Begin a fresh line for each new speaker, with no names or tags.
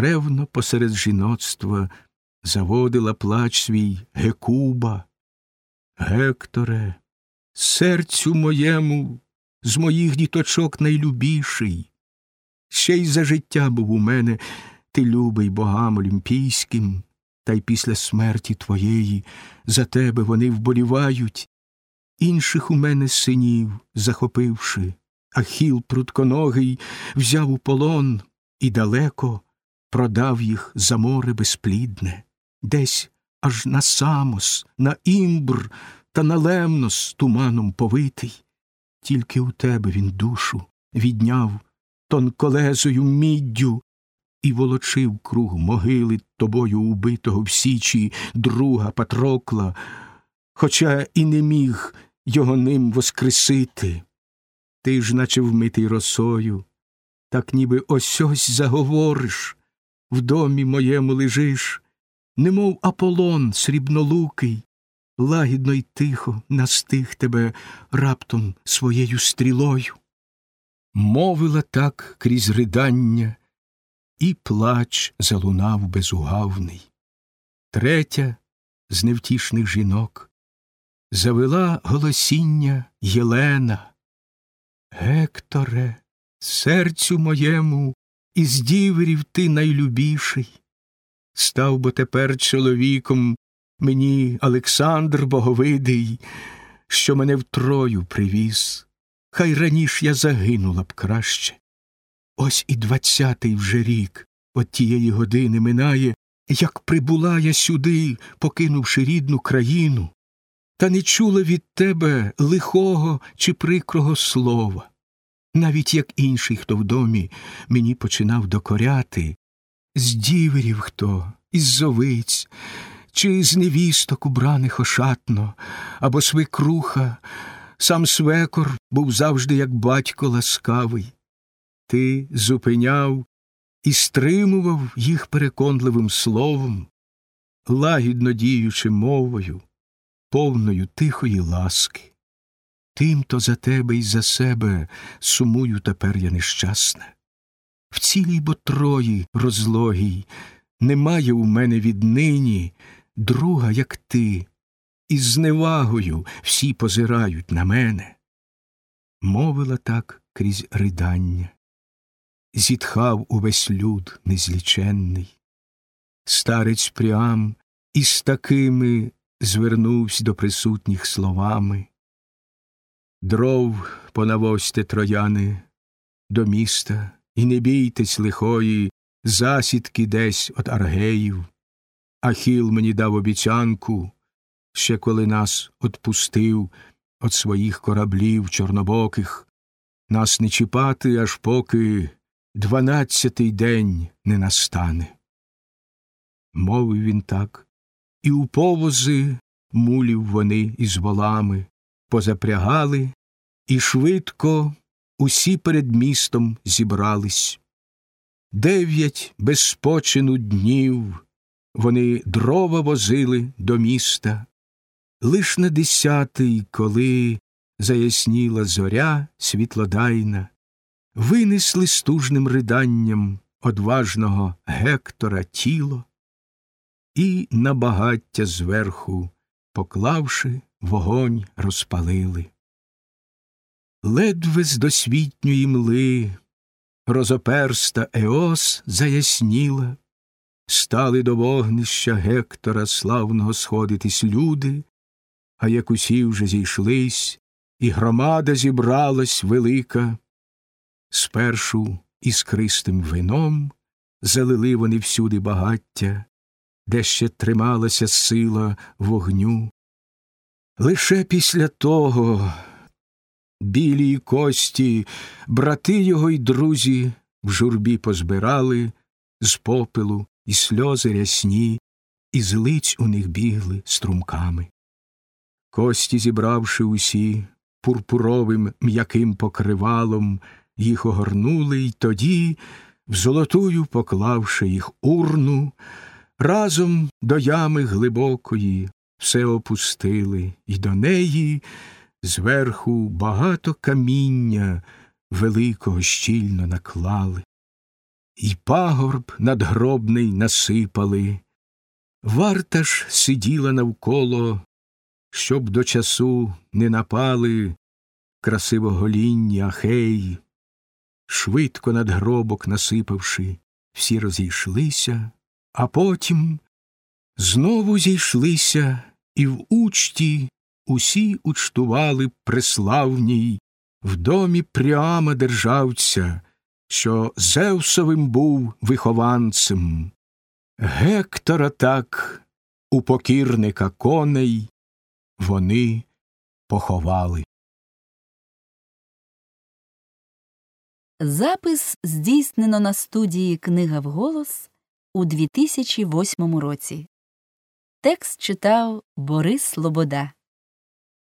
ревно посеред жіноцтва заводила плач свій Гекуба. Гекторе, серцю моєму з моїх діточок найлюбіший. Ще й за життя був у мене ти любий богам олімпійським, та й після смерті твоєї за тебе вони вболівають, інших у мене синів, захопивши, Ахіл прутконогий взяв у полон і далеко продав їх за море безплідне, десь аж на самос, на імбр та на лемнос туманом повитий. Тільки у тебе він душу відняв тонколезою міддю і волочив круг могили тобою убитого в січі друга Патрокла, хоча і не міг його ним воскресити. Ти ж, наче вмитий росою, так ніби ось ось заговориш, в домі моєму лежиш, немов Аполлон срібнолукий, лагідно й тихо настиг тебе раптом своєю стрілою. Мовила так крізь ридання, і плач залунав безугавний. Третя з невтішних жінок завела голосіння Єлена. Гекторе, серцю моєму, із діверів ти найлюбіший. Став бо тепер чоловіком мені Олександр Боговидий, що мене в Трою привіз. Хай раніш я загинула б краще. Ось і двадцятий вже рік от тієї години минає, як прибула я сюди, покинувши рідну країну, та не чула від тебе лихого чи прикрого слова. Навіть як інший, хто в домі мені починав докоряти, з діверів хто, із зовиць, чи з невісток убраних ошатно, або свекруха, сам свекор був завжди, як батько ласкавий. Ти зупиняв і стримував їх переконливим словом, лагідно діючи мовою, повною тихої ласки. Тим-то за тебе і за себе сумую тепер я нещасна. В цілій бо трої розлогій немає у мене віднині друга, як ти, і з зневагою всі позирають на мене. Мовила так крізь ридання, зітхав увесь люд незліченний. Старець Пріам із такими звернувся до присутніх словами. Дров понавозьте трояни до міста, і не бійтесь лихої засідки десь от аргеїв. Ахіл мені дав обіцянку, ще коли нас отпустив от своїх кораблів чорнобоких, нас не чіпати, аж поки дванадцятий день не настане. Мовив він так, і у повози мулів вони із волами позапрягали, і швидко усі перед містом зібрались. Дев'ять без спочину днів вони дрова возили до міста, лиш на десятий, коли заясніла зоря світлодайна, винесли стужним риданням одважного Гектора тіло і на багаття зверху, поклавши, вогонь розпалили. Ледве з досвітньої мли розоперста Еос заясніла, стали до вогнища Гектора славного сходитись люди, а як усі вже зійшлись, і громада зібралась велика. Спершу іскристим вином залили вони всюди багаття, де ще трималася сила вогню. Лише після того білі кості, брати його й друзі в журбі позбирали з попелу і сльози рясні, і з лиць у них бігли струмками. Кості, зібравши усі, пурпуровим м'яким покривалом, їх огорнули й тоді, в золотую поклавши їх урну, разом до ями глибокої все опустили, і до неї зверху багато каміння великого щільно наклали. і пагорб надгробний насипали. Варта ж сиділа навколо, щоб до часу не напали красивоголінні ахей. Швидко надгробок насипавши, всі розійшлися, а потім знову зійшлися і в учті усі учтували преславній в домі прямо державця, що Зевсовим був вихованцем. Гектора так у покірника коней вони поховали.
Запис здійснено на студії Книга вголос у 2008 році. Текст читав Борис Слобода.